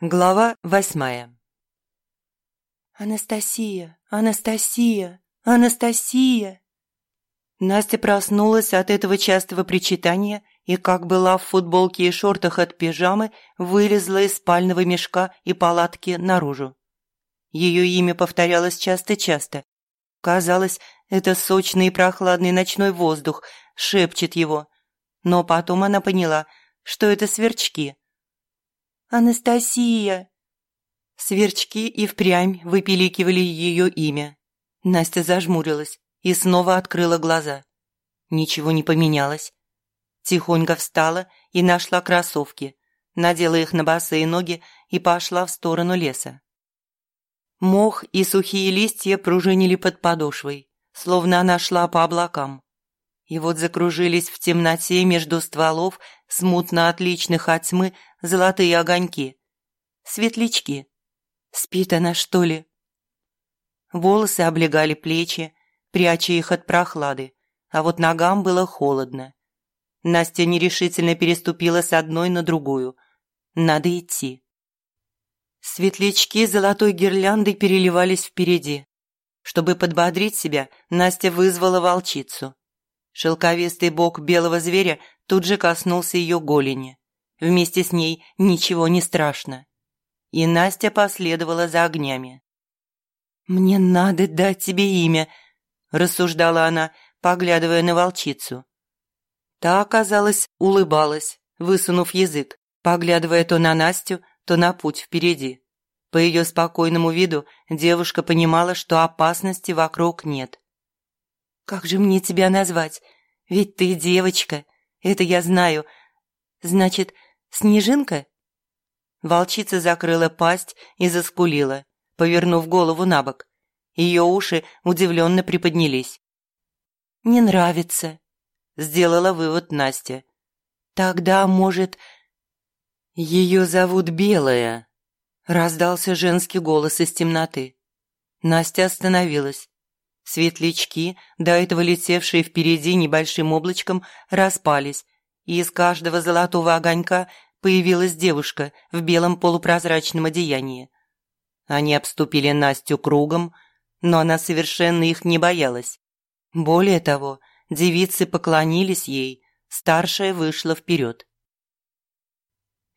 Глава восьмая «Анастасия! Анастасия! Анастасия!» Настя проснулась от этого частого причитания и, как была в футболке и шортах от пижамы, вылезла из спального мешка и палатки наружу. Ее имя повторялось часто-часто. Казалось, это сочный и прохладный ночной воздух шепчет его. Но потом она поняла, что это сверчки – «Анастасия!» Сверчки и впрямь выпиликивали ее имя. Настя зажмурилась и снова открыла глаза. Ничего не поменялось. Тихонько встала и нашла кроссовки, надела их на босые ноги и пошла в сторону леса. Мох и сухие листья пружинили под подошвой, словно она шла по облакам. И вот закружились в темноте между стволов, смутно отличных от тьмы, золотые огоньки. Светлячки. Спит она, что ли? Волосы облегали плечи, пряча их от прохлады, а вот ногам было холодно. Настя нерешительно переступила с одной на другую. Надо идти. Светлячки золотой гирляндой переливались впереди. Чтобы подбодрить себя, Настя вызвала волчицу. Шелковистый бок белого зверя тут же коснулся ее голени. Вместе с ней ничего не страшно. И Настя последовала за огнями. «Мне надо дать тебе имя», – рассуждала она, поглядывая на волчицу. Та, оказалось, улыбалась, высунув язык, поглядывая то на Настю, то на путь впереди. По ее спокойному виду девушка понимала, что опасности вокруг нет. «Как же мне тебя назвать? Ведь ты девочка, это я знаю. Значит, Снежинка?» Волчица закрыла пасть и заскулила, повернув голову на бок. Ее уши удивленно приподнялись. «Не нравится», – сделала вывод Настя. «Тогда, может...» «Ее зовут Белая», – раздался женский голос из темноты. Настя остановилась. Светлячки, до этого летевшие впереди небольшим облачком, распались, и из каждого золотого огонька появилась девушка в белом полупрозрачном одеянии. Они обступили Настю кругом, но она совершенно их не боялась. Более того, девицы поклонились ей, старшая вышла вперед.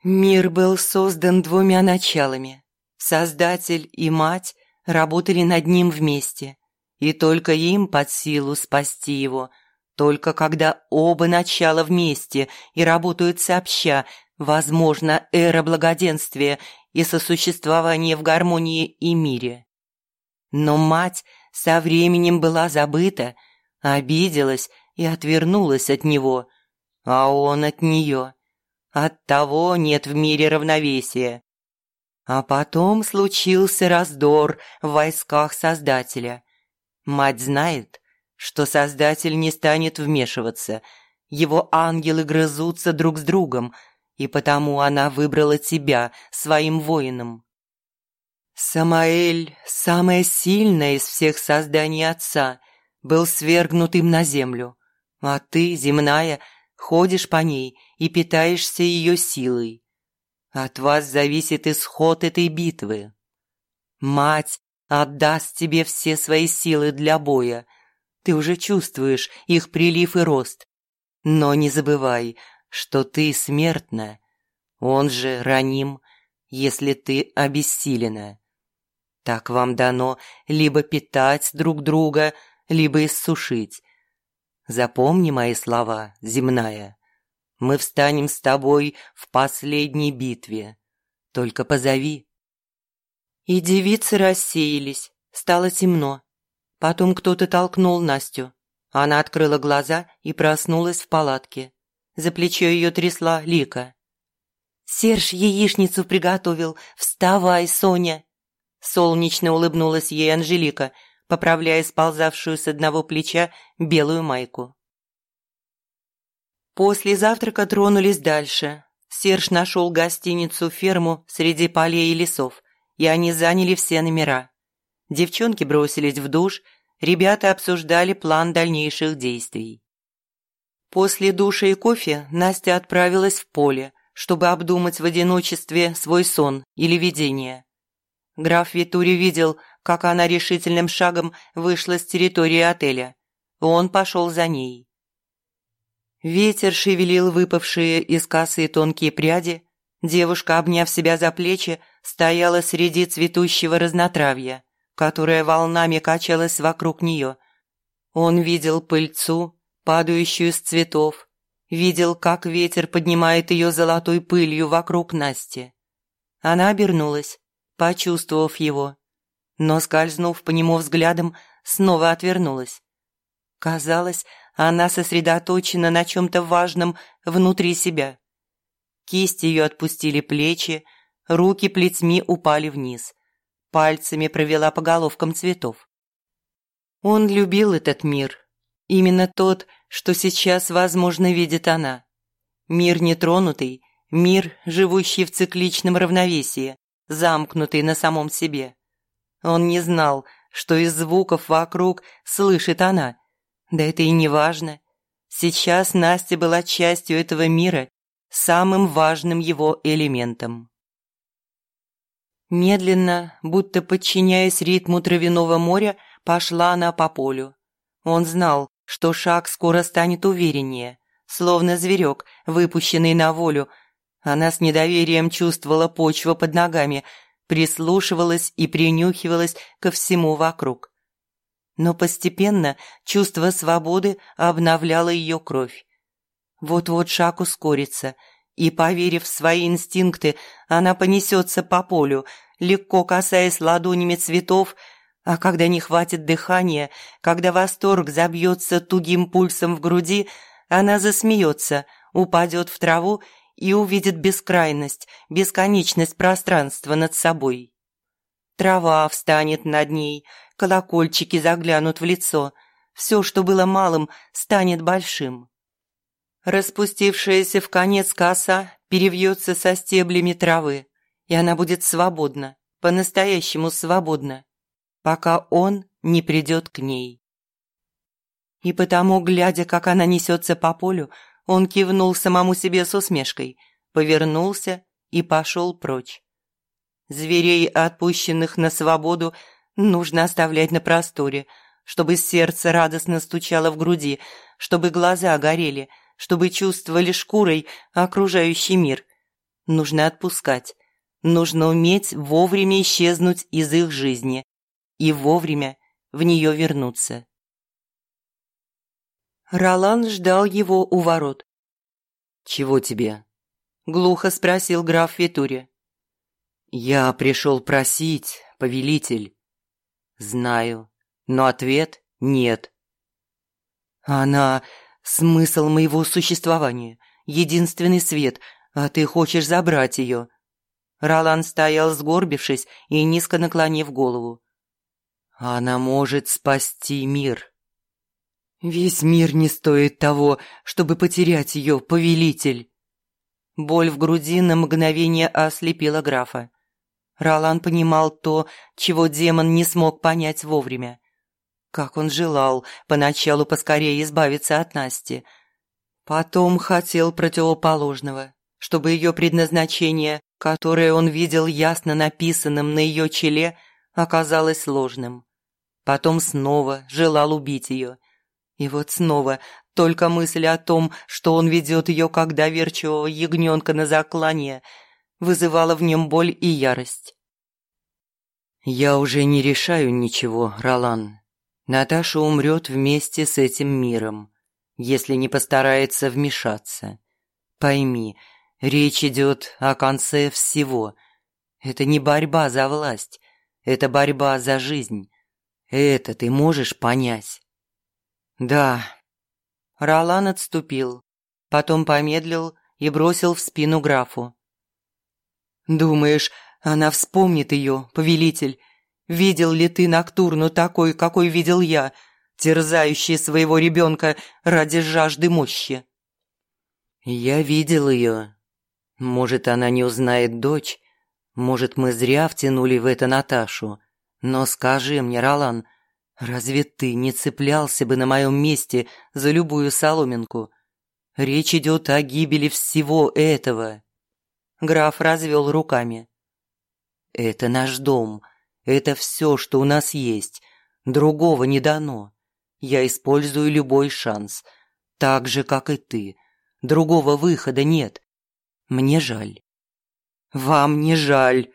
Мир был создан двумя началами. Создатель и мать работали над ним вместе – и только им под силу спасти его. Только когда оба начала вместе и работают сообща, возможно эра благоденствия и сосуществование в гармонии и мире. Но мать со временем была забыта, обиделась и отвернулась от него, а он от нее. Оттого нет в мире равновесия. А потом случился раздор в войсках Создателя. Мать знает, что Создатель не станет вмешиваться. Его ангелы грызутся друг с другом, и потому она выбрала тебя своим воином. Самаэль, самое сильное из всех созданий Отца, был свергнут им на землю, а ты, земная, ходишь по ней и питаешься ее силой. От вас зависит исход этой битвы. Мать отдаст тебе все свои силы для боя. Ты уже чувствуешь их прилив и рост. Но не забывай, что ты смертна. Он же раним, если ты обессилена. Так вам дано либо питать друг друга, либо иссушить. Запомни мои слова, земная. Мы встанем с тобой в последней битве. Только позови. И девицы рассеялись, стало темно. Потом кто-то толкнул Настю. Она открыла глаза и проснулась в палатке. За плечо ее трясла Лика. «Серж яичницу приготовил. Вставай, Соня!» Солнечно улыбнулась ей Анжелика, поправляя сползавшую с одного плеча белую майку. После завтрака тронулись дальше. Серж нашел гостиницу-ферму среди полей и лесов, и они заняли все номера. Девчонки бросились в душ, ребята обсуждали план дальнейших действий. После душа и кофе Настя отправилась в поле, чтобы обдумать в одиночестве свой сон или видение. Граф Витури видел, как она решительным шагом вышла с территории отеля. Он пошел за ней. Ветер шевелил выпавшие из косы тонкие пряди. Девушка, обняв себя за плечи, стояла среди цветущего разнотравья, которое волнами качалось вокруг нее. Он видел пыльцу, падающую с цветов, видел, как ветер поднимает ее золотой пылью вокруг Насти. Она обернулась, почувствовав его, но, скользнув по нему взглядом, снова отвернулась. Казалось, она сосредоточена на чем-то важном внутри себя. Кисти ее отпустили плечи, руки плетьми упали вниз. Пальцами провела по головкам цветов. Он любил этот мир. Именно тот, что сейчас, возможно, видит она. Мир нетронутый, мир, живущий в цикличном равновесии, замкнутый на самом себе. Он не знал, что из звуков вокруг слышит она – да это и не важно. Сейчас Настя была частью этого мира, самым важным его элементом. Медленно, будто подчиняясь ритму травяного моря, пошла она по полю. Он знал, что шаг скоро станет увереннее, словно зверек, выпущенный на волю. Она с недоверием чувствовала почву под ногами, прислушивалась и принюхивалась ко всему вокруг но постепенно чувство свободы обновляло ее кровь. Вот-вот шаг ускорится, и, поверив в свои инстинкты, она понесется по полю, легко касаясь ладонями цветов, а когда не хватит дыхания, когда восторг забьется тугим пульсом в груди, она засмеется, упадет в траву и увидит бескрайность, бесконечность пространства над собой. Трава встанет над ней – колокольчики заглянут в лицо. Все, что было малым, станет большим. Распустившаяся в конец коса перевьется со стеблями травы, и она будет свободна, по-настоящему свободна, пока он не придет к ней. И потому, глядя, как она несется по полю, он кивнул самому себе с усмешкой, повернулся и пошел прочь. Зверей, отпущенных на свободу, Нужно оставлять на просторе, чтобы сердце радостно стучало в груди, чтобы глаза горели, чтобы чувствовали шкурой окружающий мир. Нужно отпускать. Нужно уметь вовремя исчезнуть из их жизни и вовремя в нее вернуться. Ролан ждал его у ворот. «Чего тебе?» – глухо спросил граф Витури. «Я пришел просить, повелитель». Знаю, но ответ нет. Она – смысл моего существования, единственный свет, а ты хочешь забрать ее. Ролан стоял сгорбившись и низко наклонив голову. Она может спасти мир. Весь мир не стоит того, чтобы потерять ее, повелитель. Боль в груди на мгновение ослепила графа. Ролан понимал то, чего демон не смог понять вовремя. Как он желал поначалу поскорее избавиться от Насти. Потом хотел противоположного, чтобы ее предназначение, которое он видел ясно написанным на ее челе, оказалось ложным. Потом снова желал убить ее. И вот снова только мысль о том, что он ведет ее как доверчивого ягненка на заклание – вызывала в нем боль и ярость. «Я уже не решаю ничего, Ролан. Наташа умрет вместе с этим миром, если не постарается вмешаться. Пойми, речь идет о конце всего. Это не борьба за власть, это борьба за жизнь. Это ты можешь понять?» «Да». Ролан отступил, потом помедлил и бросил в спину графу. «Думаешь, она вспомнит ее, повелитель? Видел ли ты Ноктурну такой, какой видел я, терзающий своего ребенка ради жажды мощи?» «Я видел ее. Может, она не узнает дочь, может, мы зря втянули в это Наташу. Но скажи мне, Ролан, разве ты не цеплялся бы на моем месте за любую соломинку? Речь идет о гибели всего этого. Граф развел руками. Это наш дом, это все, что у нас есть. Другого не дано. Я использую любой шанс, так же, как и ты. Другого выхода нет. Мне жаль. Вам не жаль.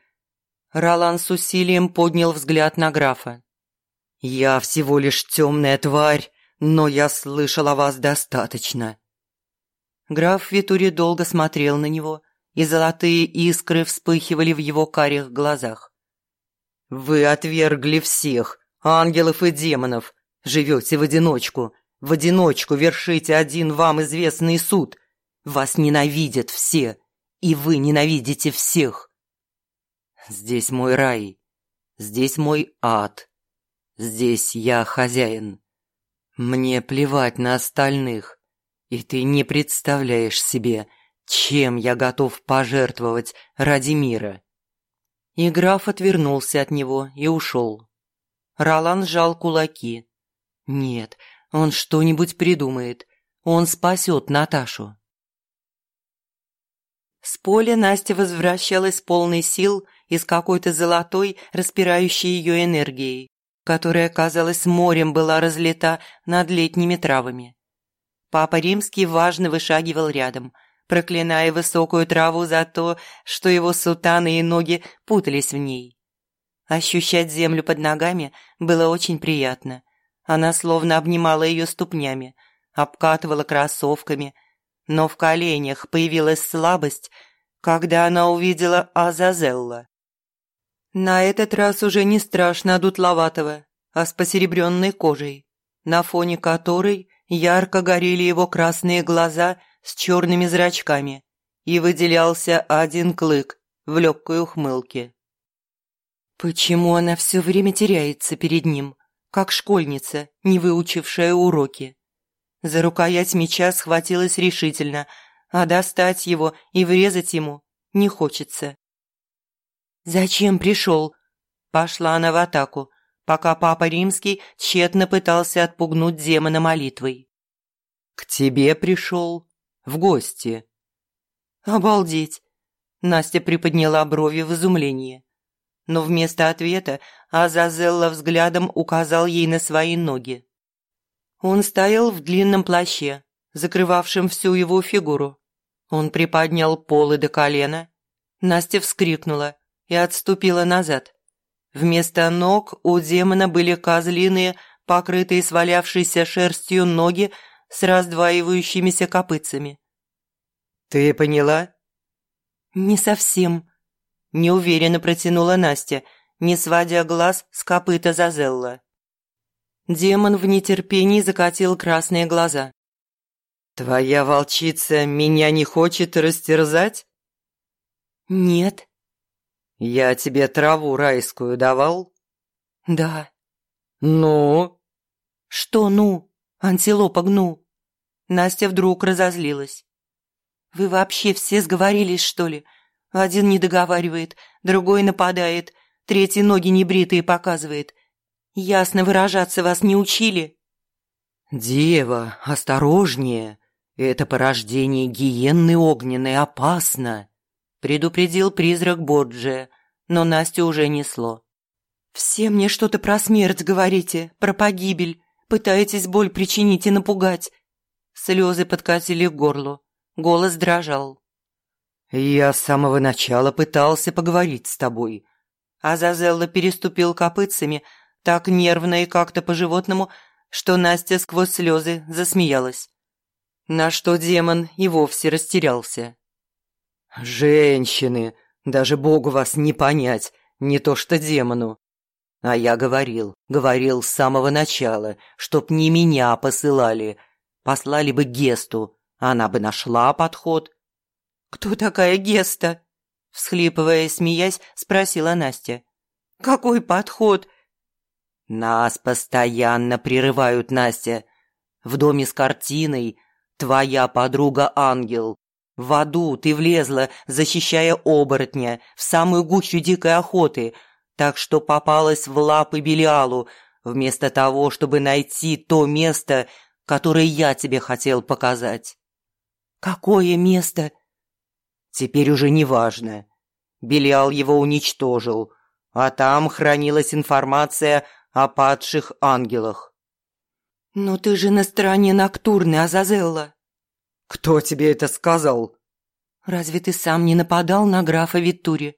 Ролан с усилием поднял взгляд на графа. Я всего лишь темная тварь, но я слышал о вас достаточно. Граф Витури долго смотрел на него, и золотые искры вспыхивали в его карих глазах. «Вы отвергли всех, ангелов и демонов, живете в одиночку, в одиночку вершите один вам известный суд. Вас ненавидят все, и вы ненавидите всех. Здесь мой рай, здесь мой ад, здесь я хозяин. Мне плевать на остальных, и ты не представляешь себе, чем я готов пожертвовать ради мира». И граф отвернулся от него и ушел. Ролан сжал кулаки. «Нет, он что-нибудь придумает. Он спасет Наташу». С поля Настя возвращалась полной сил и с какой-то золотой, распирающей ее энергией, которая, казалось, морем была разлита над летними травами. Папа Римский важно вышагивал рядом, проклиная высокую траву за то, что его сутаны и ноги путались в ней. Ощущать землю под ногами было очень приятно. Она словно обнимала ее ступнями, обкатывала кроссовками, но в коленях появилась слабость, когда она увидела Азазелла. На этот раз уже не страшно дутловатого, а с посеребренной кожей, на фоне которой Ярко горели его красные глаза с черными зрачками, и выделялся один клык в легкой ухмылке. Почему она все время теряется перед ним, как школьница, не выучившая уроки? За рукоять меча схватилась решительно, а достать его и врезать ему не хочется. «Зачем пришел?» Пошла она в атаку, пока папа римский тщетно пытался отпугнуть демона молитвой. «К тебе пришел. В гости». «Обалдеть!» Настя приподняла брови в изумлении. Но вместо ответа Азазелла взглядом указал ей на свои ноги. Он стоял в длинном плаще, закрывавшем всю его фигуру. Он приподнял полы до колена. Настя вскрикнула и отступила назад. Вместо ног у демона были козлиные, покрытые свалявшейся шерстью ноги с раздваивающимися копытцами. «Ты поняла?» «Не совсем», – неуверенно протянула Настя, не сводя глаз с копыта Зазелла. Демон в нетерпении закатил красные глаза. «Твоя волчица меня не хочет растерзать?» «Нет», «Я тебе траву райскую давал?» «Да». «Ну?» «Что «ну»? Антилопа гну». Настя вдруг разозлилась. «Вы вообще все сговорились, что ли? Один не договаривает, другой нападает, третий ноги небритые показывает. Ясно выражаться вас не учили?» «Дева, осторожнее! Это порождение гиенны огненной опасно!» Предупредил призрак Борджия, но Настю уже несло. «Все мне что-то про смерть говорите, про погибель, пытаетесь боль причинить и напугать». Слезы подкатили к горлу, голос дрожал. «Я с самого начала пытался поговорить с тобой». Азазелла переступил копытцами так нервно и как-то по-животному, что Настя сквозь слезы засмеялась. На что демон и вовсе растерялся. «Женщины! Даже Богу вас не понять, не то что демону!» А я говорил, говорил с самого начала, чтоб не меня посылали. Послали бы Гесту, она бы нашла подход. «Кто такая Геста?» Всхлипывая и смеясь, спросила Настя. «Какой подход?» «Нас постоянно прерывают, Настя. В доме с картиной твоя подруга Ангел В аду ты влезла, защищая оборотня, в самую гущу дикой охоты, так что попалась в лапы Белиалу, вместо того, чтобы найти то место, которое я тебе хотел показать». «Какое место?» «Теперь уже не важно. Белиал его уничтожил, а там хранилась информация о падших ангелах». «Но ты же на стороне Ноктурны, Азазелла». «Кто тебе это сказал?» «Разве ты сам не нападал на графа Виттури?»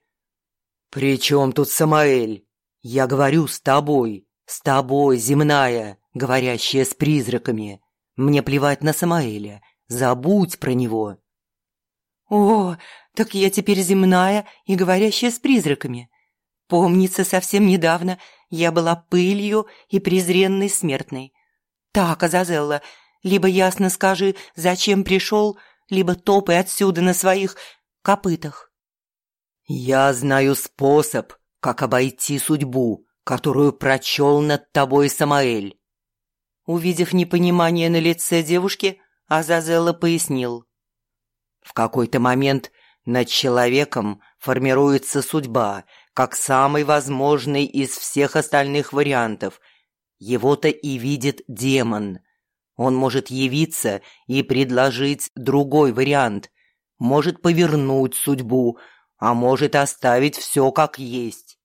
«При чем тут Самаэль? Я говорю с тобой, с тобой, земная, говорящая с призраками. Мне плевать на Самаэля, забудь про него». «О, так я теперь земная и говорящая с призраками. Помнится, совсем недавно я была пылью и презренной смертной. Так, Азазелла, либо ясно скажи, зачем пришел, либо топай отсюда на своих копытах». «Я знаю способ, как обойти судьбу, которую прочел над тобой Самаэль». Увидев непонимание на лице девушки, Азазелла пояснил. В какой-то момент над человеком формируется судьба, как самый возможный из всех остальных вариантов. Его-то и видит демон. Он может явиться и предложить другой вариант, может повернуть судьбу, а может оставить все как есть.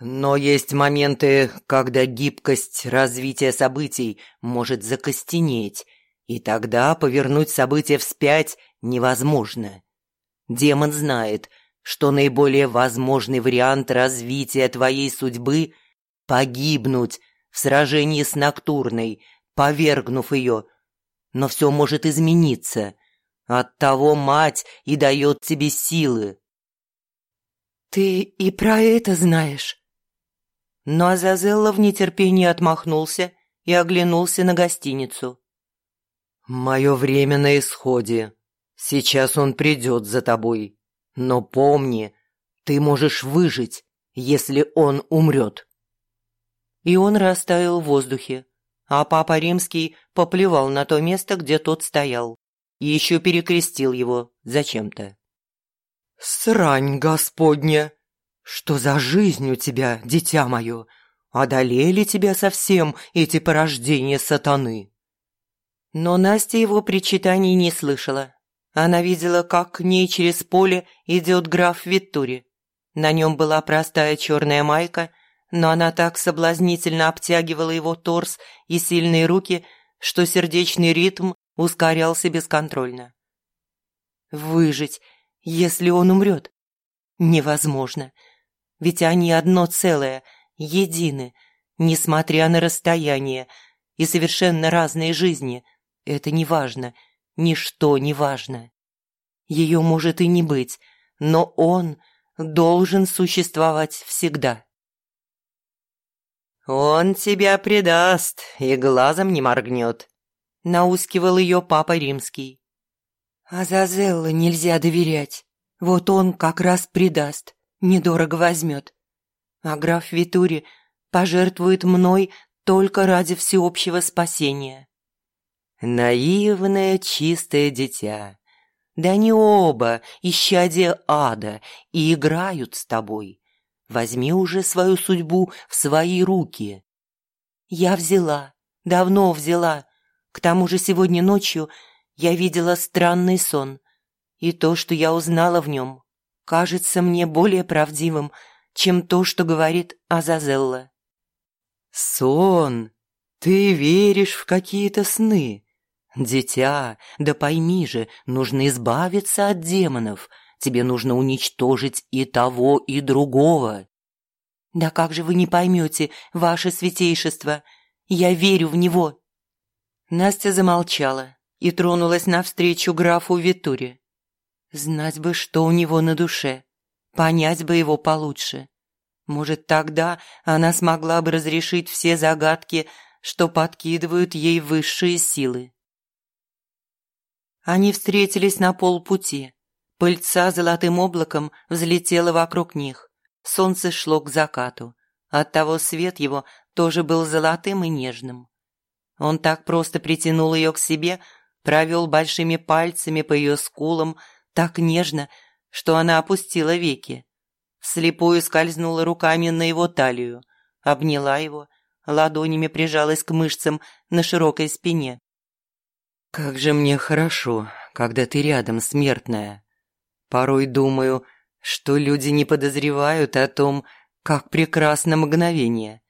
Но есть моменты, когда гибкость развития событий может закостенеть, и тогда повернуть события вспять невозможно. Демон знает, что наиболее возможный вариант развития твоей судьбы – погибнуть в сражении с Ноктурной, повергнув ее. Но все может измениться. Оттого мать и дает тебе силы. «Ты и про это знаешь?» Но Азазелла в нетерпении отмахнулся и оглянулся на гостиницу. «Мое время на исходе. Сейчас он придет за тобой. Но помни, ты можешь выжить, если он умрет». И он растаял в воздухе, а папа римский поплевал на то место, где тот стоял, и еще перекрестил его зачем-то. «Срань господня! Что за жизнь у тебя, дитя мое? Одолели тебя совсем эти порождения сатаны?» Но Настя его причитаний не слышала. Она видела, как к ней через поле идет граф Виттури. На нем была простая черная майка, но она так соблазнительно обтягивала его торс и сильные руки, что сердечный ритм ускорялся бесконтрольно. Выжить, если он умрет, невозможно. Ведь они одно целое, едины, несмотря на расстояние и совершенно разные жизни – это не важно, ничто не важно. Ее может и не быть, но он должен существовать всегда. «Он тебя предаст и глазом не моргнет», — наускивал ее папа римский. «Азазелла нельзя доверять. Вот он как раз предаст, недорого возьмет. А граф Витури пожертвует мной только ради всеобщего спасения». Наивное чистое дитя. Да они оба, исчадия ада, и играют с тобой. Возьми уже свою судьбу в свои руки. Я взяла, давно взяла. К тому же сегодня ночью я видела странный сон. И то, что я узнала в нем, кажется мне более правдивым, чем то, что говорит Азазелла. «Сон! Ты веришь в какие-то сны?» «Дитя, да пойми же, нужно избавиться от демонов. Тебе нужно уничтожить и того, и другого». «Да как же вы не поймете, ваше святейшество? Я верю в него». Настя замолчала и тронулась навстречу графу Витуре. Знать бы, что у него на душе, понять бы его получше. Может, тогда она смогла бы разрешить все загадки, что подкидывают ей высшие силы. Они встретились на полпути. Пыльца золотым облаком взлетела вокруг них. Солнце шло к закату. Оттого свет его тоже был золотым и нежным. Он так просто притянул ее к себе, провел большими пальцами по ее скулам так нежно, что она опустила веки. Слепую скользнула руками на его талию, обняла его, ладонями прижалась к мышцам на широкой спине. «Как же мне хорошо, когда ты рядом, смертная. Порой думаю, что люди не подозревают о том, как прекрасно мгновение.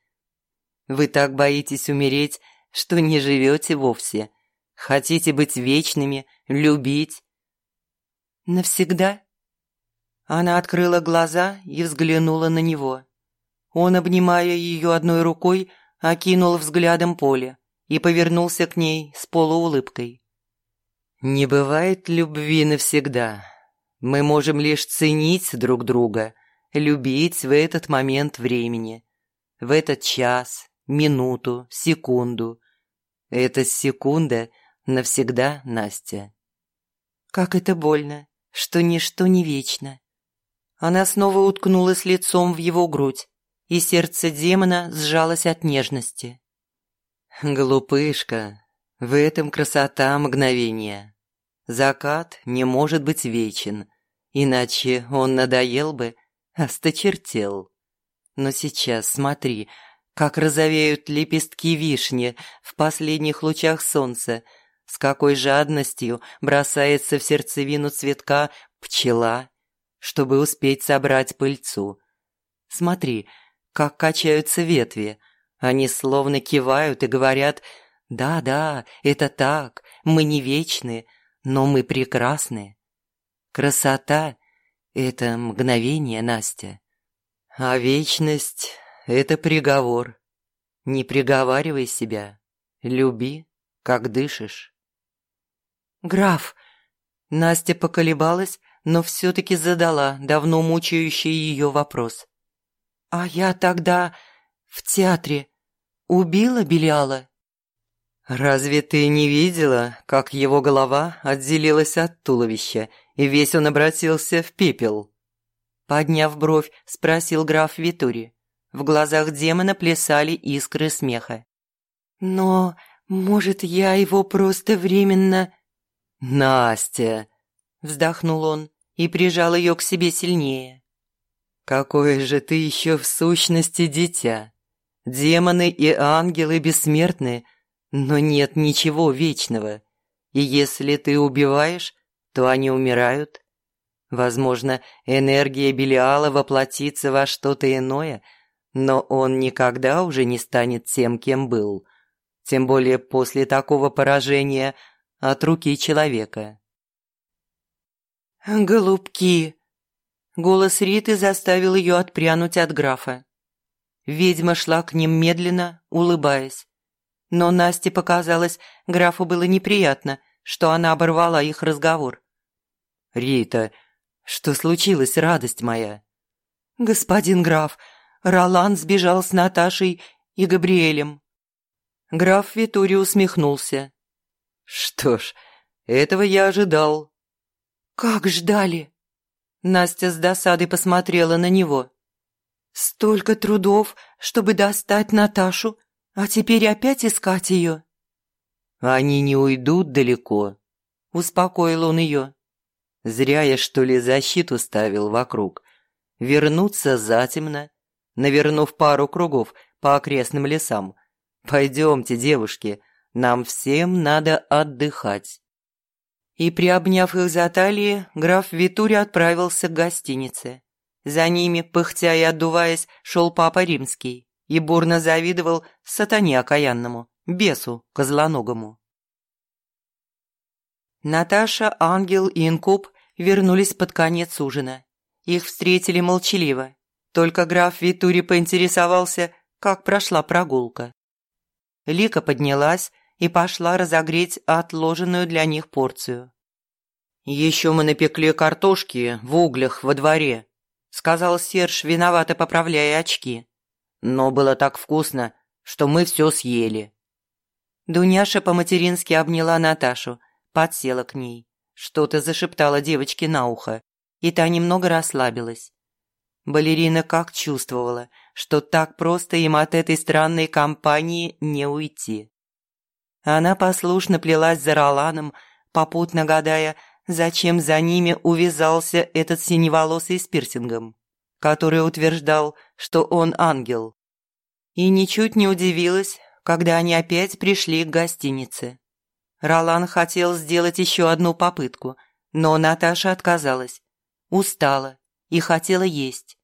Вы так боитесь умереть, что не живете вовсе. Хотите быть вечными, любить. Навсегда? Она открыла глаза и взглянула на него. Он, обнимая ее одной рукой, окинул взглядом поле и повернулся к ней с полуулыбкой. «Не бывает любви навсегда. Мы можем лишь ценить друг друга, любить в этот момент времени, в этот час, минуту, секунду. Эта секунда навсегда Настя». «Как это больно, что ничто не вечно». Она снова уткнулась лицом в его грудь, и сердце демона сжалось от нежности. «Глупышка, в этом красота мгновения. Закат не может быть вечен, иначе он надоел бы, осточертел. Но сейчас смотри, как розовеют лепестки вишни в последних лучах солнца, с какой жадностью бросается в сердцевину цветка пчела, чтобы успеть собрать пыльцу. Смотри, как качаются ветви, они словно кивают и говорят «Да-да, это так, мы не вечны, но мы прекрасны». Красота — это мгновение, Настя. А вечность — это приговор. Не приговаривай себя, люби, как дышишь. «Граф!» Настя поколебалась, но все-таки задала давно мучающий ее вопрос. «А я тогда в театре убила Белиала?» «Разве ты не видела, как его голова отделилась от туловища, и весь он обратился в пепел?» Подняв бровь, спросил граф Витури. В глазах демона плясали искры смеха. «Но, может, я его просто временно...» «Настя!» – вздохнул он и прижал ее к себе сильнее. «Какое же ты еще в сущности дитя!» Демоны и ангелы бессмертны, но нет ничего вечного. И если ты убиваешь, то они умирают. Возможно, энергия Белиала воплотится во что-то иное, но он никогда уже не станет тем, кем был. Тем более после такого поражения от руки человека. «Голубки!» Голос Риты заставил ее отпрянуть от графа. Ведьма шла к ним медленно, улыбаясь. Но Насте показалось, графу было неприятно, что она оборвала их разговор. «Рита, что случилось, радость моя?» «Господин граф, Ролан сбежал с Наташей и Габриэлем». Граф Витури усмехнулся. «Что ж, этого я ожидал». «Как ждали?» Настя с досадой посмотрела на него. Столько трудов, чтобы достать Наташу, а теперь опять искать ее. Они не уйдут далеко, успокоил он ее. Зря я, что ли, защиту ставил вокруг. Вернуться затемно, навернув пару кругов по окрестным лесам. Пойдемте, девушки, нам всем надо отдыхать. И, приобняв их за талии, граф Витури отправился к гостинице. За ними, пыхтя и отдуваясь, шел папа римский и бурно завидовал сатане окаянному, бесу козлоногому. Наташа, Ангел и Инкуб вернулись под конец ужина. Их встретили молчаливо. Только граф Витури поинтересовался, как прошла прогулка. Лика поднялась и пошла разогреть отложенную для них порцию. «Еще мы напекли картошки в углях во дворе», – сказал Серж, виновато поправляя очки. «Но было так вкусно, что мы все съели». Дуняша по-матерински обняла Наташу, подсела к ней. Что-то зашептала девочке на ухо, и та немного расслабилась. Балерина как чувствовала, что так просто им от этой странной компании не уйти. Она послушно плелась за Роланом, попутно гадая, зачем за ними увязался этот синеволосый с пирсингом, который утверждал, что он ангел. И ничуть не удивилась, когда они опять пришли к гостинице. Ролан хотел сделать еще одну попытку, но Наташа отказалась. Устала и хотела есть.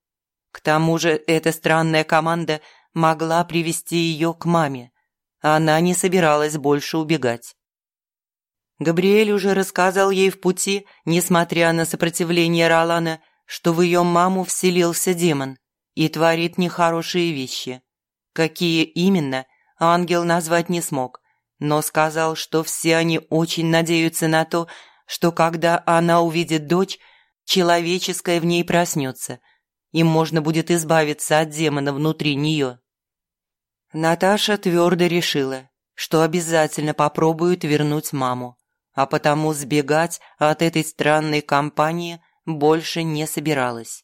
К тому же эта странная команда могла привести ее к маме. Она не собиралась больше убегать. Габриэль уже рассказал ей в пути, несмотря на сопротивление Ролана, что в ее маму вселился демон и творит нехорошие вещи. Какие именно, ангел назвать не смог, но сказал, что все они очень надеются на то, что когда она увидит дочь, человеческое в ней проснется, и можно будет избавиться от демона внутри нее. Наташа твердо решила, что обязательно попробует вернуть маму, а потому сбегать от этой странной компании больше не собиралась.